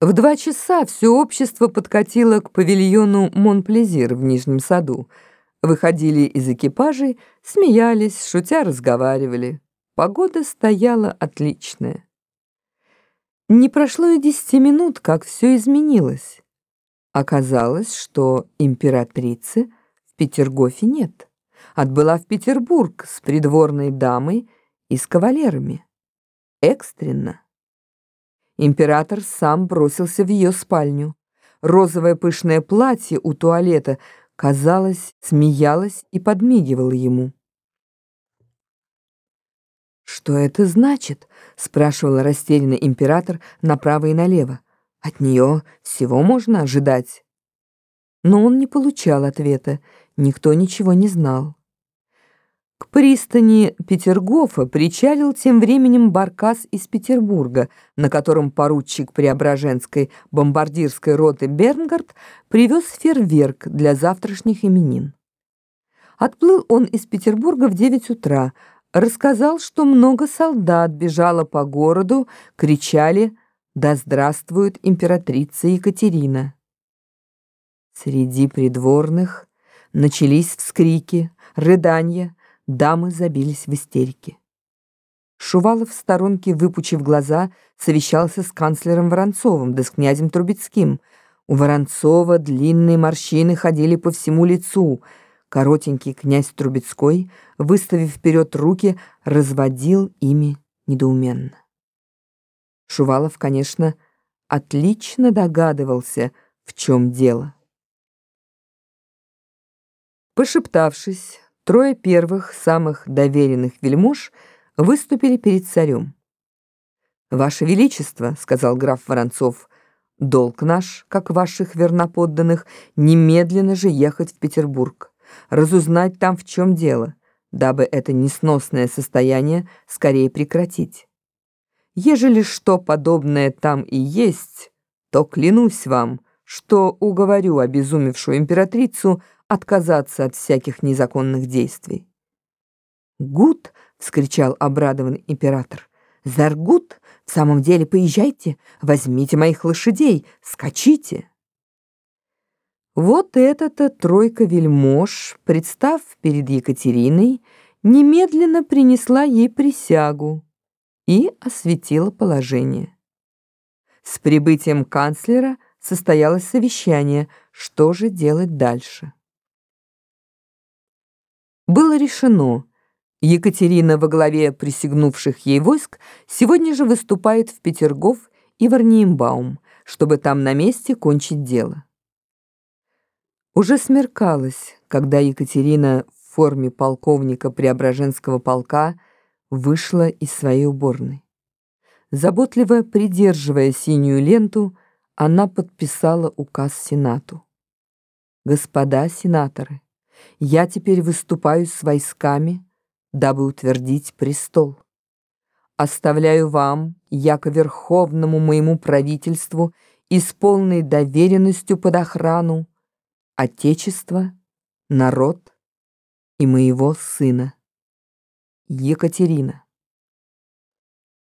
В два часа все общество подкатило к павильону Монплезир в Нижнем саду. Выходили из экипажей, смеялись, шутя разговаривали. Погода стояла отличная. Не прошло и десяти минут, как все изменилось. Оказалось, что императрицы в Петергофе нет. Отбыла в Петербург с придворной дамой и с кавалерами. Экстренно. Император сам бросился в ее спальню. Розовое пышное платье у туалета, казалось, смеялось и подмигивало ему. «Что это значит?» — спрашивал растерянный император направо и налево. «От нее всего можно ожидать». Но он не получал ответа, никто ничего не знал. К пристани Петергофа причалил тем временем баркас из Петербурга, на котором поручик Преображенской бомбардирской роты Бернгард привез фейерверк для завтрашних именин. Отплыл он из Петербурга в 9 утра, рассказал, что много солдат бежало по городу, кричали «Да здравствует императрица Екатерина!». Среди придворных начались вскрики, рыдания, Дамы забились в истерике. Шувалов в сторонке, выпучив глаза, совещался с канцлером Воронцовым да с князем Трубецким. У Воронцова длинные морщины ходили по всему лицу. Коротенький князь Трубецкой, выставив вперед руки, разводил ими недоуменно. Шувалов, конечно, отлично догадывался, в чем дело. Пошептавшись, Трое первых, самых доверенных вельмож выступили перед царем. «Ваше Величество», — сказал граф Воронцов, — «долг наш, как ваших верноподданных, немедленно же ехать в Петербург, разузнать там, в чем дело, дабы это несносное состояние скорее прекратить. Ежели что подобное там и есть, то клянусь вам, что уговорю обезумевшую императрицу отказаться от всяких незаконных действий. «Гуд!» — вскричал обрадованный император. «Заргут! В самом деле поезжайте, возьмите моих лошадей, скачите!» Вот эта-то тройка вельмож, представ перед Екатериной, немедленно принесла ей присягу и осветила положение. С прибытием канцлера состоялось совещание, что же делать дальше. Было решено, Екатерина во главе присягнувших ей войск сегодня же выступает в Петергоф и Варниембаум, чтобы там на месте кончить дело. Уже смеркалось, когда Екатерина в форме полковника Преображенского полка вышла из своей уборной. Заботливо придерживая синюю ленту, она подписала указ Сенату. «Господа сенаторы, я теперь выступаю с войсками, дабы утвердить престол. Оставляю вам, яко верховному моему правительству и с полной доверенностью под охрану, Отечество, народ и моего сына. Екатерина.